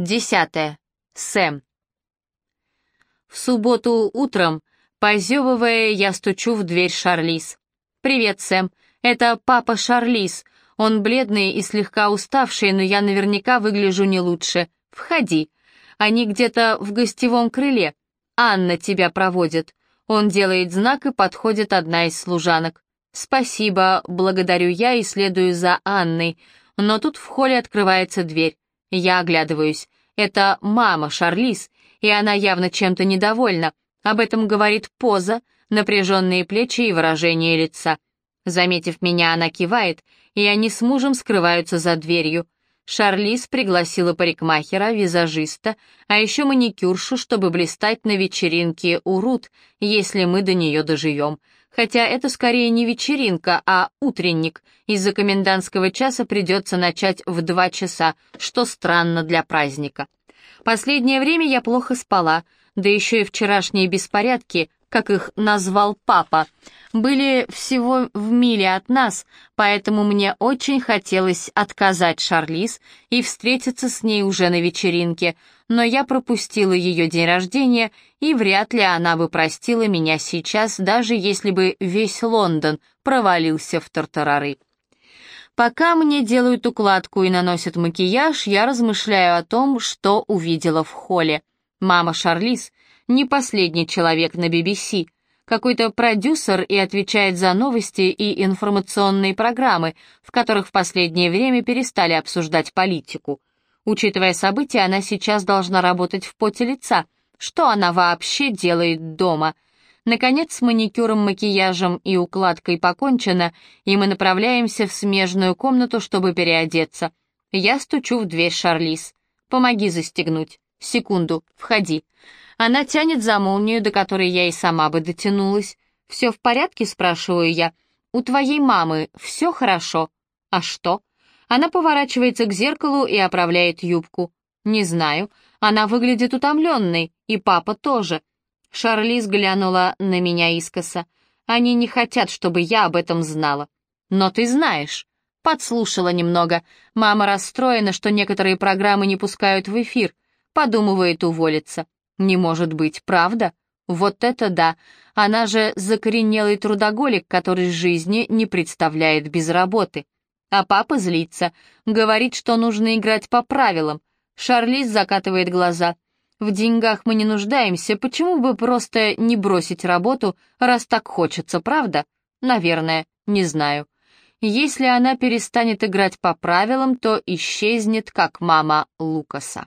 Десятое. Сэм. В субботу утром, позевывая, я стучу в дверь Шарлиз. «Привет, Сэм. Это папа Шарлиз. Он бледный и слегка уставший, но я наверняка выгляжу не лучше. Входи. Они где-то в гостевом крыле. Анна тебя проводит». Он делает знак, и подходит одна из служанок. «Спасибо, благодарю я и следую за Анной». Но тут в холле открывается дверь. Я оглядываюсь. Это мама Шарлиз, и она явно чем-то недовольна. Об этом говорит поза, напряженные плечи и выражение лица. Заметив меня, она кивает, и они с мужем скрываются за дверью. Шарлиз пригласила парикмахера, визажиста, а еще маникюршу, чтобы блистать на вечеринке у Рут, если мы до нее доживем. Хотя это скорее не вечеринка, а утренник. Из-за комендантского часа придется начать в два часа, что странно для праздника. Последнее время я плохо спала, да еще и вчерашние беспорядки, как их назвал папа, были всего в миле от нас, поэтому мне очень хотелось отказать Шарлиз и встретиться с ней уже на вечеринке, но я пропустила ее день рождения, и вряд ли она бы простила меня сейчас, даже если бы весь Лондон провалился в тартарары. Пока мне делают укладку и наносят макияж, я размышляю о том, что увидела в холле. Мама Шарлиз не последний человек на BBC, какой-то продюсер и отвечает за новости и информационные программы, в которых в последнее время перестали обсуждать политику. Учитывая события, она сейчас должна работать в поте лица. Что она вообще делает дома? Наконец, с маникюром, макияжем и укладкой покончено, и мы направляемся в смежную комнату, чтобы переодеться. Я стучу в дверь Шарлиз. «Помоги застегнуть». «Секунду, входи». Она тянет за молнию, до которой я и сама бы дотянулась. «Все в порядке?» — спрашиваю я. «У твоей мамы все хорошо?» «А что?» Она поворачивается к зеркалу и оправляет юбку. «Не знаю. Она выглядит утомленной, и папа тоже». Шарлиз глянула на меня искоса. «Они не хотят, чтобы я об этом знала». «Но ты знаешь». Подслушала немного. Мама расстроена, что некоторые программы не пускают в эфир. Подумывает уволиться. Не может быть, правда? Вот это да. Она же закоренелый трудоголик, который жизни не представляет без работы. А папа злится, говорит, что нужно играть по правилам. Шарлиз закатывает глаза. В деньгах мы не нуждаемся, почему бы просто не бросить работу, раз так хочется, правда? Наверное, не знаю. Если она перестанет играть по правилам, то исчезнет, как мама Лукаса.